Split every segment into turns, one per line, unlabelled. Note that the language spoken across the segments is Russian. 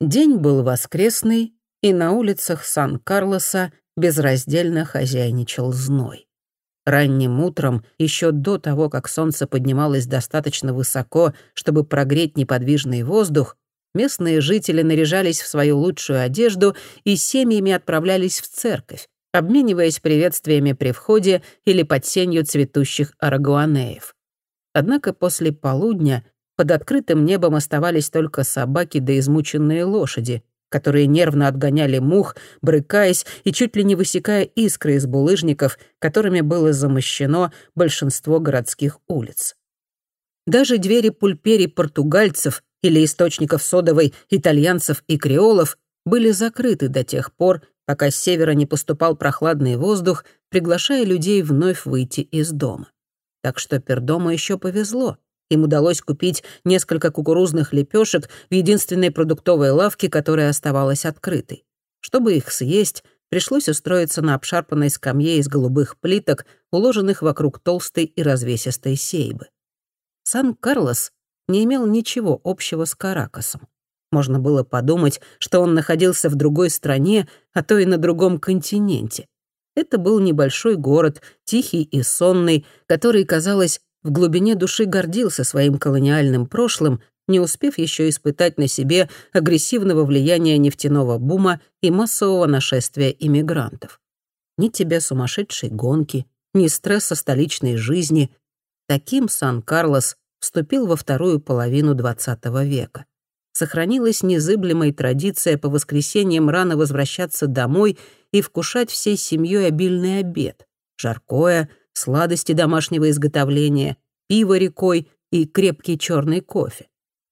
День был воскресный, и на улицах Сан-Карлоса безраздельно хозяйничал зной. Ранним утром, еще до того, как солнце поднималось достаточно высоко, чтобы прогреть неподвижный воздух, местные жители наряжались в свою лучшую одежду и семьями отправлялись в церковь, обмениваясь приветствиями при входе или под сенью цветущих арагуанеев. Однако после полудня под открытым небом оставались только собаки да измученные лошади, которые нервно отгоняли мух, брыкаясь и чуть ли не высекая искры из булыжников, которыми было замощено большинство городских улиц. Даже двери пульперий португальцев или источников содовой итальянцев и креолов были закрыты до тех пор, пока с севера не поступал прохладный воздух, приглашая людей вновь выйти из дома. Так что Пердому еще повезло. Им удалось купить несколько кукурузных лепешек в единственной продуктовой лавке, которая оставалась открытой. Чтобы их съесть, пришлось устроиться на обшарпанной скамье из голубых плиток, уложенных вокруг толстой и развесистой сейбы. Сан-Карлос не имел ничего общего с Каракасом. Можно было подумать, что он находился в другой стране, а то и на другом континенте. Это был небольшой город, тихий и сонный, который, казалось, в глубине души гордился своим колониальным прошлым, не успев еще испытать на себе агрессивного влияния нефтяного бума и массового нашествия иммигрантов. Ни тебе сумасшедшей гонки, ни стресса столичной жизни. Таким Сан-Карлос вступил во вторую половину XX века. Сохранилась незыблемая традиция по воскресеньям рано возвращаться домой и вкушать всей семьей обильный обед. Жаркое — сладости домашнего изготовления, пиво рекой и крепкий черный кофе.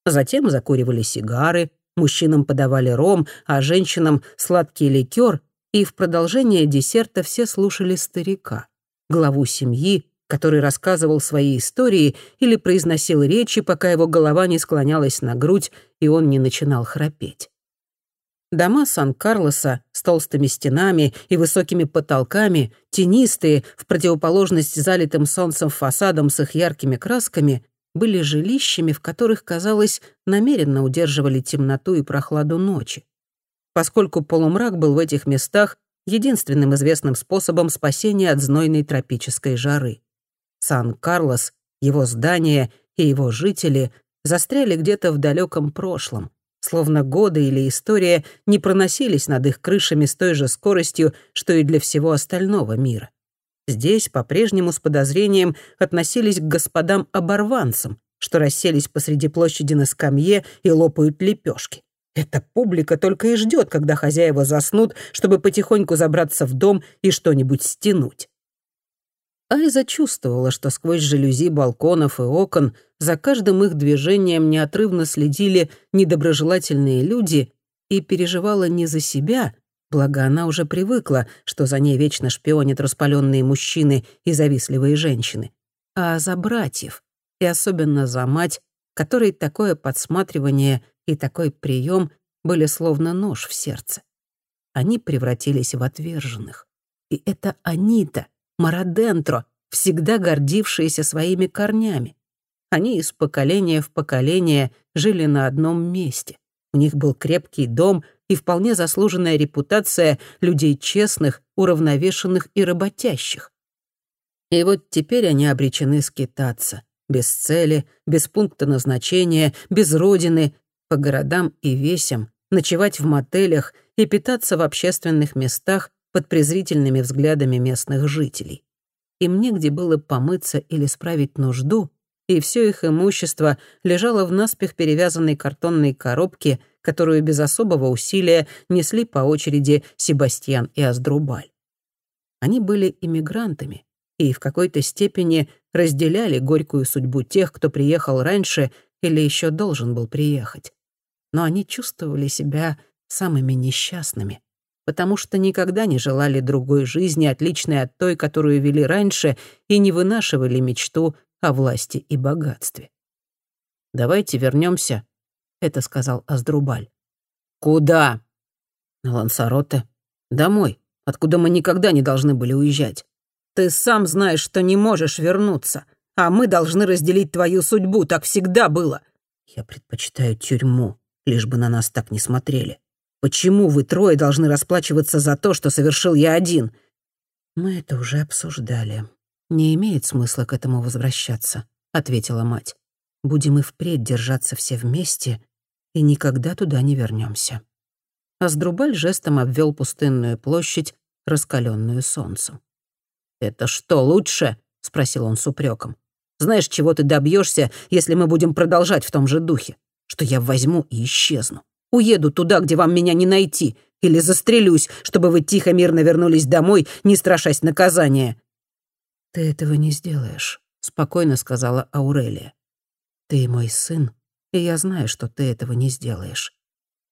Затем закуривали сигары, мужчинам подавали ром, а женщинам — сладкий ликер, и в продолжение десерта все слушали старика, главу семьи, который рассказывал свои истории или произносил речи, пока его голова не склонялась на грудь, и он не начинал храпеть. Дома Сан-Карлоса с толстыми стенами и высокими потолками, тенистые, в противоположность залитым солнцем фасадам с их яркими красками, были жилищами, в которых, казалось, намеренно удерживали темноту и прохладу ночи. Поскольку полумрак был в этих местах единственным известным способом спасения от знойной тропической жары. Сан-Карлос, его здания и его жители застряли где-то в далеком прошлом, словно годы или история не проносились над их крышами с той же скоростью, что и для всего остального мира. Здесь по-прежнему с подозрением относились к господам-оборванцам, что расселись посреди площади на скамье и лопают лепешки. Эта публика только и ждет, когда хозяева заснут, чтобы потихоньку забраться в дом и что-нибудь стянуть. Айза чувствовала, что сквозь жалюзи балконов и окон за каждым их движением неотрывно следили недоброжелательные люди и переживала не за себя, благо она уже привыкла, что за ней вечно шпионят распаленные мужчины и завистливые женщины, а за братьев, и особенно за мать, которой такое подсматривание и такой прием были словно нож в сердце. Они превратились в отверженных. И это они-то, Марадентро, всегда гордившиеся своими корнями. Они из поколения в поколение жили на одном месте. У них был крепкий дом и вполне заслуженная репутация людей честных, уравновешенных и работящих. И вот теперь они обречены скитаться. Без цели, без пункта назначения, без родины, по городам и весям, ночевать в мотелях и питаться в общественных местах, под презрительными взглядами местных жителей. Им негде было помыться или справить нужду, и все их имущество лежало в наспех перевязанной картонной коробке, которую без особого усилия несли по очереди Себастьян и Аздрубаль. Они были иммигрантами и в какой-то степени разделяли горькую судьбу тех, кто приехал раньше или еще должен был приехать. Но они чувствовали себя самыми несчастными, потому что никогда не желали другой жизни, отличной от той, которую вели раньше, и не вынашивали мечту о власти и богатстве. «Давайте вернемся, это сказал Аздрубаль. «Куда?» «На Лансароте. Домой, откуда мы никогда не должны были уезжать. Ты сам знаешь, что не можешь вернуться, а мы должны разделить твою судьбу, так всегда было». «Я предпочитаю тюрьму», лишь бы на нас так не смотрели. Почему вы трое должны расплачиваться за то, что совершил я один?» «Мы это уже обсуждали. Не имеет смысла к этому возвращаться», — ответила мать. «Будем и впредь держаться все вместе и никогда туда не вернемся. Аздрубаль жестом обвел пустынную площадь, раскаленную солнцем. «Это что, лучше?» — спросил он с упреком. «Знаешь, чего ты добьешься, если мы будем продолжать в том же духе? Что я возьму и исчезну. Уеду туда, где вам меня не найти, или застрелюсь, чтобы вы тихо-мирно вернулись домой, не страшась наказания». «Ты этого не сделаешь», — спокойно сказала Аурелия. «Ты мой сын, и я знаю, что ты этого не сделаешь.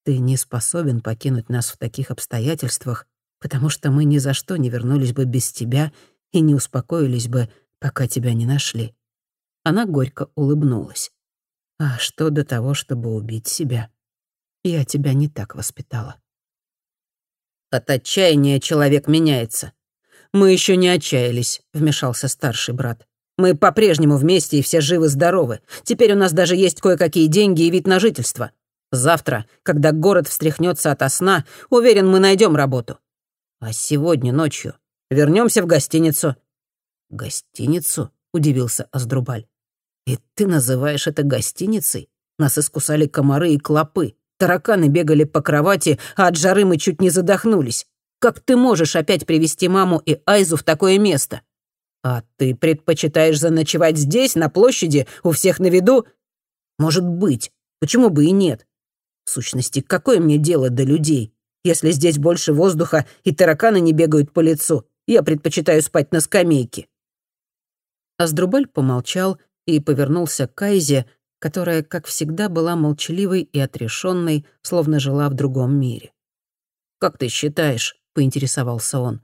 Ты не способен покинуть нас в таких обстоятельствах, потому что мы ни за что не вернулись бы без тебя и не успокоились бы, пока тебя не нашли». Она горько улыбнулась. «А что до того, чтобы убить себя? Я тебя не так воспитала». «От отчаяния человек меняется. Мы еще не отчаялись», — вмешался старший брат. «Мы по-прежнему вместе и все живы-здоровы. Теперь у нас даже есть кое-какие деньги и вид на жительство. Завтра, когда город встряхнется ото сна, уверен, мы найдем работу. А сегодня ночью вернемся в гостиницу». «Гостиницу?» — удивился Аздрубаль. «И ты называешь это гостиницей? Нас искусали комары и клопы. Тараканы бегали по кровати, а от жары мы чуть не задохнулись. Как ты можешь опять привести маму и Айзу в такое место? А ты предпочитаешь заночевать здесь, на площади, у всех на виду? Может быть. Почему бы и нет? В сущности, какое мне дело до людей? Если здесь больше воздуха и тараканы не бегают по лицу, я предпочитаю спать на скамейке». Аздрубаль помолчал и повернулся к Кайзе, которая, как всегда, была молчаливой и отрешенной, словно жила в другом мире. «Как ты считаешь?» — поинтересовался он.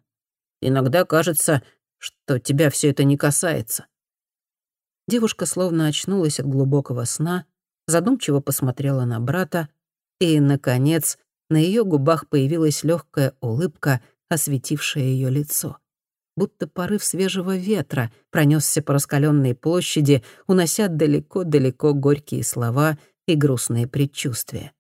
«Иногда кажется, что тебя все это не касается». Девушка словно очнулась от глубокого сна, задумчиво посмотрела на брата, и, наконец, на ее губах появилась легкая улыбка, осветившая ее лицо. Будто порыв свежего ветра пронесся по раскаленной площади, унося далеко-далеко горькие слова и грустные предчувствия.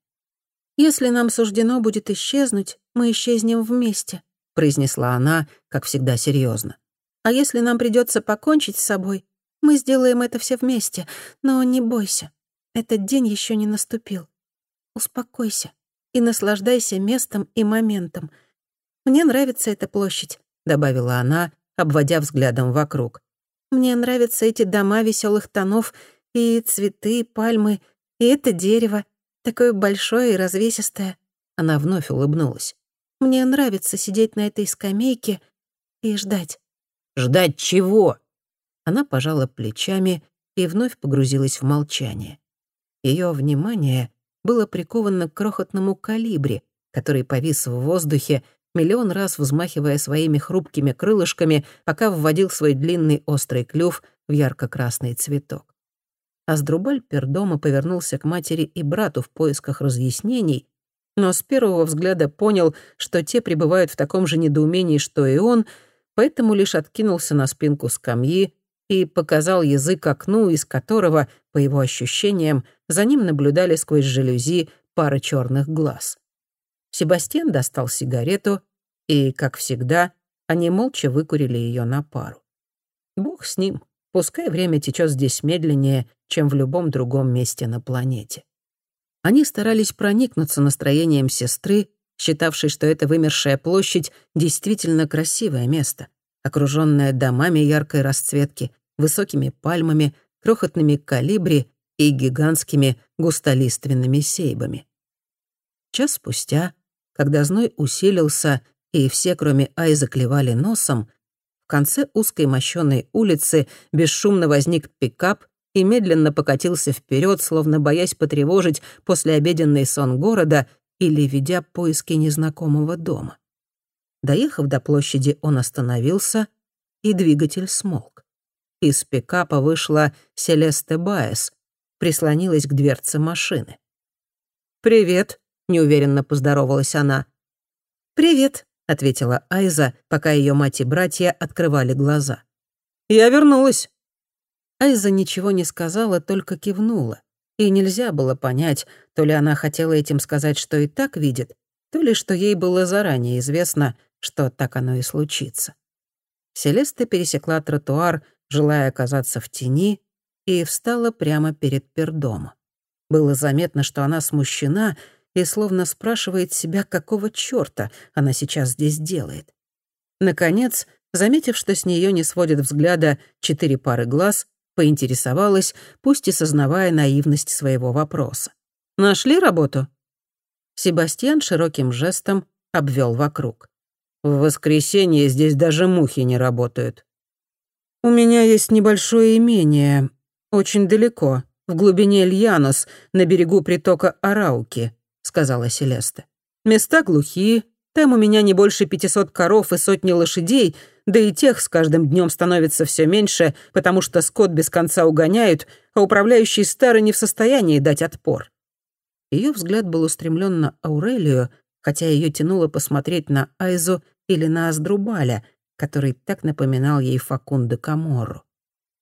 «Если нам суждено будет исчезнуть, мы исчезнем вместе», — произнесла она, как всегда серьезно. «А если нам придется покончить с собой, мы сделаем это все вместе, но не бойся, этот день еще не наступил. Успокойся и наслаждайся местом и моментом. Мне нравится эта площадь», — добавила она, обводя взглядом вокруг. «Мне нравятся эти дома веселых тонов и цветы, пальмы, и это дерево, такое большое и развесистое». Она вновь улыбнулась. «Мне нравится сидеть на этой скамейке и ждать». «Ждать чего?» Она пожала плечами и вновь погрузилась в молчание. Ее внимание было приковано к крохотному калибре, который повис в воздухе, миллион раз взмахивая своими хрупкими крылышками, пока вводил свой длинный острый клюв в ярко-красный цветок. Аздрубаль пердома повернулся к матери и брату в поисках разъяснений, но с первого взгляда понял, что те пребывают в таком же недоумении, что и он, поэтому лишь откинулся на спинку скамьи и показал язык окну, из которого, по его ощущениям, за ним наблюдали сквозь жалюзи пара черных глаз. Себастьян достал сигарету, и, как всегда, они молча выкурили ее на пару. Бог с ним, пускай время течет здесь медленнее, чем в любом другом месте на планете. Они старались проникнуться настроением сестры, считавшей, что эта вымершая площадь действительно красивое место, окруженное домами яркой расцветки, высокими пальмами, крохотными калибри и гигантскими густолиственными сейбами. Час спустя, когда зной усилился и все, кроме Ай, заклевали носом, в конце узкой мощёной улицы бесшумно возник пикап и медленно покатился вперед, словно боясь потревожить послеобеденный сон города или ведя поиски незнакомого дома. Доехав до площади, он остановился, и двигатель смолк. Из пикапа вышла Селесте Баес, прислонилась к дверце машины. «Привет», — неуверенно поздоровалась она. «Привет», — ответила Айза, пока ее мать и братья открывали глаза. «Я вернулась». Айза ничего не сказала, только кивнула. и нельзя было понять, то ли она хотела этим сказать, что и так видит, то ли что ей было заранее известно, что так оно и случится. Селеста пересекла тротуар, желая оказаться в тени, и встала прямо перед пердома. Было заметно, что она смущена и словно спрашивает себя, какого чёрта она сейчас здесь делает. Наконец, заметив, что с неё не сводит взгляда четыре пары глаз, поинтересовалась, пусть и сознавая наивность своего вопроса. «Нашли работу?» Себастьян широким жестом обвел вокруг. «В воскресенье здесь даже мухи не работают». «У меня есть небольшое имение, очень далеко, в глубине Льянос, на берегу притока Арауки», — сказала Селеста. «Места глухие, там у меня не больше пятисот коров и сотни лошадей, да и тех с каждым днем становится все меньше, потому что скот без конца угоняют, а управляющий старый не в состоянии дать отпор». Ее взгляд был устремлен на Аурелию, хотя ее тянуло посмотреть на Айзу или на Аздрубаля, который так напоминал ей Факунде Камору.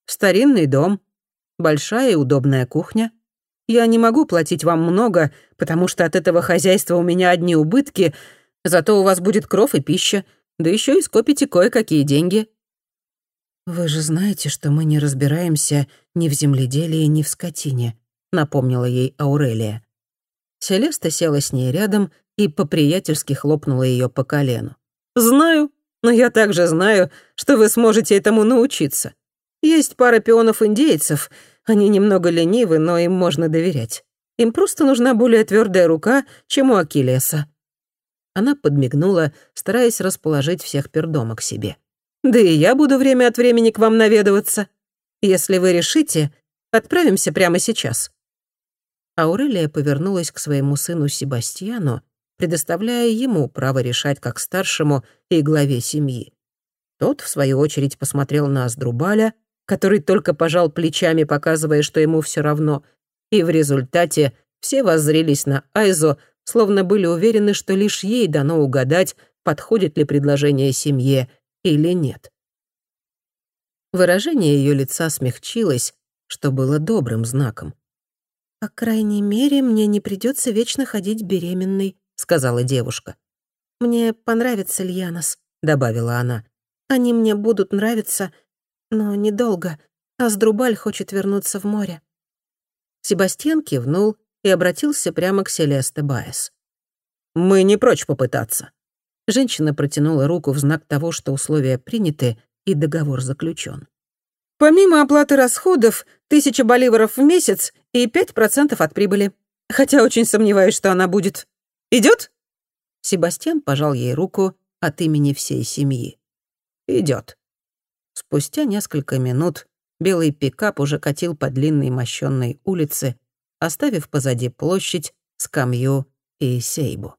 «Старинный дом, большая и удобная кухня. Я не могу платить вам много, потому что от этого хозяйства у меня одни убытки, зато у вас будет кров и пища, да еще и скопите кое-какие деньги». «Вы же знаете, что мы не разбираемся ни в земледелии, ни в скотине», — напомнила ей Аурелия. Селеста села с ней рядом и по-приятельски хлопнула ее по колену. «Знаю, но я также знаю, что вы сможете этому научиться. Есть пара пионов-индейцев. Они немного ленивы, но им можно доверять. Им просто нужна более твердая рука, чем у Акилеса». Она подмигнула, стараясь расположить всех пердома к себе. «Да и я буду время от времени к вам наведываться. Если вы решите, отправимся прямо сейчас». Аурелия повернулась к своему сыну Себастьяну, предоставляя ему право решать как старшему и главе семьи. Тот, в свою очередь, посмотрел на Аздрубаля, который только пожал плечами, показывая, что ему все равно, и в результате все воззрелись на Айзо, словно были уверены, что лишь ей дано угадать, подходит ли предложение семье или нет. Выражение ее лица смягчилось, что было добрым знаком. «По крайней мере, мне не придется вечно ходить беременной», — сказала девушка. «Мне понравится Льянос», — добавила она. «Они мне будут нравиться, но недолго. А Сдрубаль хочет вернуться в море». Себастьян кивнул и обратился прямо к Селесте Баес. «Мы не прочь попытаться». Женщина протянула руку в знак того, что условия приняты и договор заключен. «Помимо оплаты расходов, тысяча боливаров в месяц и пять процентов от прибыли. Хотя очень сомневаюсь, что она будет. Идет? Себастьян пожал ей руку от имени всей семьи. Идет. Спустя несколько минут белый пикап уже катил по длинной мощенной улице, оставив позади площадь, скамью и сейбу.